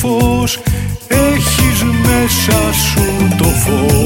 φως Έχεις μέσα σου το φως.